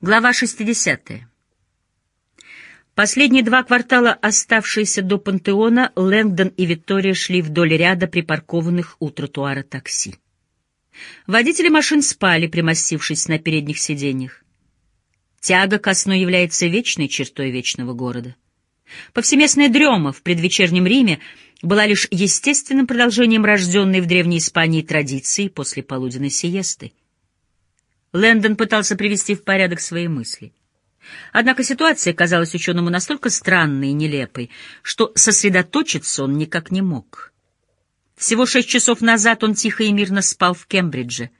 Глава 60. Последние два квартала, оставшиеся до пантеона, Лэнгдон и Виктория шли вдоль ряда припаркованных у тротуара такси. Водители машин спали, примостившись на передних сиденьях. Тяга ко сну является вечной чертой вечного города. Повсеместная дрема в предвечернем Риме была лишь естественным продолжением рожденной в Древней Испании традиции после полуденной сиесты. Лэндон пытался привести в порядок свои мысли. Однако ситуация казалась ученому настолько странной и нелепой, что сосредоточиться он никак не мог. Всего шесть часов назад он тихо и мирно спал в Кембридже.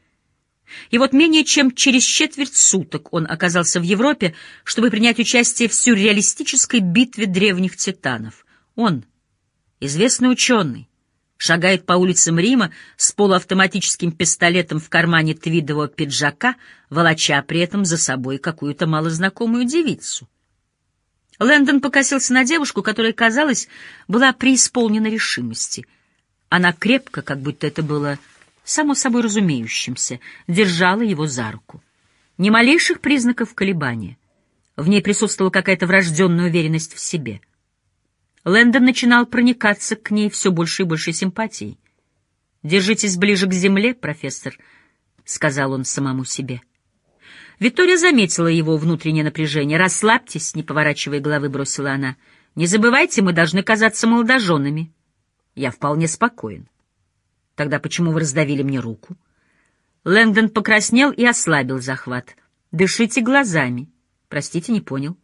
И вот менее чем через четверть суток он оказался в Европе, чтобы принять участие в сюрреалистической битве древних титанов. Он, известный ученый, шагает по улицам Рима с полуавтоматическим пистолетом в кармане твидового пиджака, волоча при этом за собой какую-то малознакомую девицу. Лэндон покосился на девушку, которая, казалось, была преисполнена решимости. Она крепко, как будто это было само собой разумеющимся, держала его за руку. Ни малейших признаков колебания. В ней присутствовала какая-то врожденная уверенность в себе — Лэндон начинал проникаться к ней все больше и больше симпатией. «Держитесь ближе к земле, профессор», — сказал он самому себе. Виктория заметила его внутреннее напряжение. «Расслабьтесь», — не поворачивая головы, бросила она. «Не забывайте, мы должны казаться молодоженами». «Я вполне спокоен». «Тогда почему вы раздавили мне руку?» Лэндон покраснел и ослабил захват. «Дышите глазами». «Простите, не понял».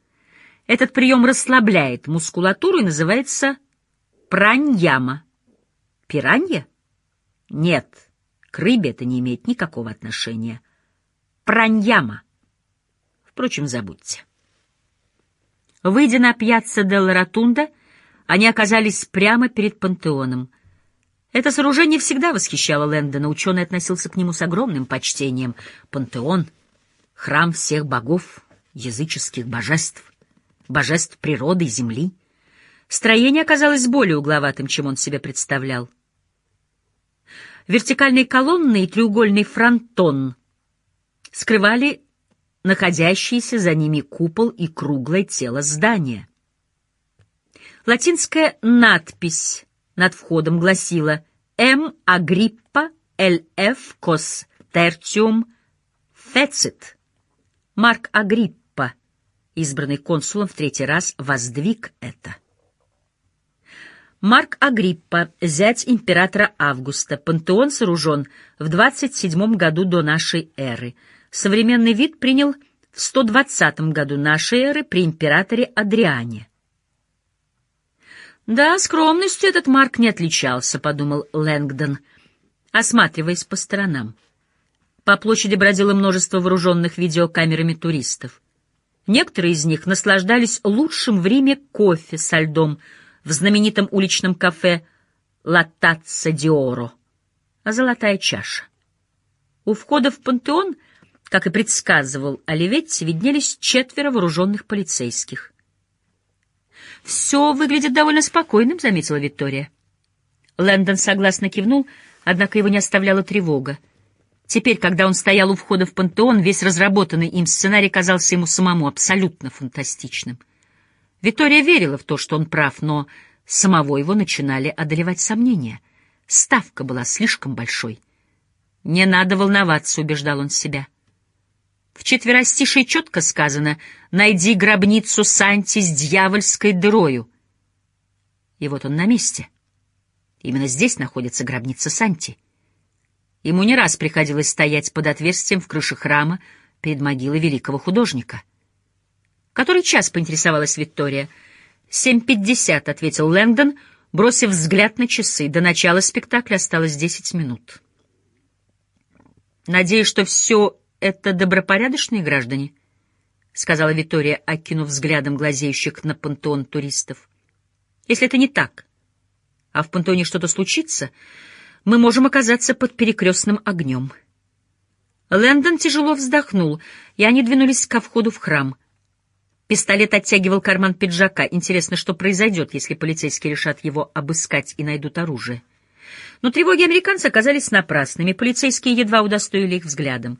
Этот прием расслабляет мускулатуру и называется праньяма. Пиранья? Нет, к рыбе это не имеет никакого отношения. Праньяма. Впрочем, забудьте. Выйдя на пьяцца Делла Ротунда, они оказались прямо перед пантеоном. Это сооружение всегда восхищало Лэндона, ученый относился к нему с огромным почтением. Пантеон — храм всех богов, языческих божеств божеств природы и земли. Строение оказалось более угловатым, чем он себе представлял. Вертикальные колонны и треугольный фронтон скрывали находящийся за ними купол и круглое тело здания. Латинская надпись над входом гласила «М. Агриппа Л.Ф. Кос Тертиум Фецит». Марк Агриппа избранный консулом в третий раз, воздвиг это. Марк Агриппа, зять императора Августа, пантеон сооружен в 27 году до нашей эры. Современный вид принял в 120 году нашей эры при императоре Адриане. «Да, скромностью этот Марк не отличался», — подумал Лэнгдон, осматриваясь по сторонам. По площади бродило множество вооруженных видеокамерами туристов. Некоторые из них наслаждались лучшим в Риме кофе со льдом в знаменитом уличном кафе «Латаццо Диоро», а золотая чаша. У входа в пантеон, как и предсказывал Оливетти, виднелись четверо вооруженных полицейских. «Все выглядит довольно спокойным», — заметила Виктория. Лэндон согласно кивнул, однако его не оставляла тревога. Теперь, когда он стоял у входа в пантеон, весь разработанный им сценарий казался ему самому абсолютно фантастичным. Виктория верила в то, что он прав, но самого его начинали одолевать сомнения. Ставка была слишком большой. «Не надо волноваться», — убеждал он себя. В четверостишей четко сказано «Найди гробницу Санти с дьявольской дырою». И вот он на месте. Именно здесь находится гробница Санти. Ему не раз приходилось стоять под отверстием в крыше храма перед могилой великого художника. «Который час?» — поинтересовалась Виктория. «Семь пятьдесят», — ответил Лэнгдон, бросив взгляд на часы. До начала спектакля осталось десять минут. «Надеюсь, что все это добропорядочные граждане?» — сказала Виктория, окинув взглядом глазеющих на пантеон туристов. «Если это не так, а в пантеоне что-то случится...» мы можем оказаться под перекрестным огнем. Лэндон тяжело вздохнул, и они двинулись ко входу в храм. Пистолет оттягивал карман пиджака. Интересно, что произойдет, если полицейские решат его обыскать и найдут оружие. Но тревоги американца оказались напрасными. Полицейские едва удостоили их взглядом.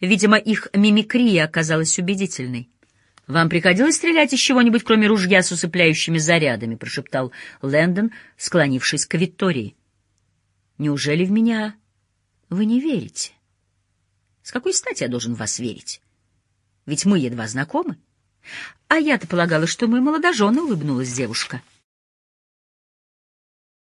Видимо, их мимикрия оказалась убедительной. «Вам приходилось стрелять из чего-нибудь, кроме ружья с усыпляющими зарядами?» — прошептал Лэндон, склонившись к Виктории. «Неужели в меня вы не верите?» «С какой стати я должен в вас верить? Ведь мы едва знакомы». «А я-то полагала, что мы молодожены», — улыбнулась девушка.